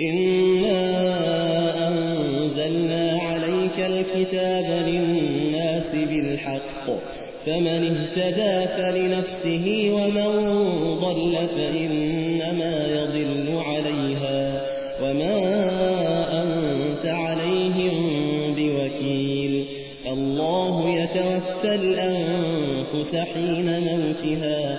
إنا أنزلنا عليك الكتاب للناس بالحق فمن اهتدى فلنفسه ومن ضل فإنما يضل عليها وما أنت عليهم بوكيل الله يتوفى الأنفس حين موتها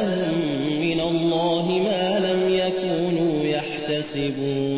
لهم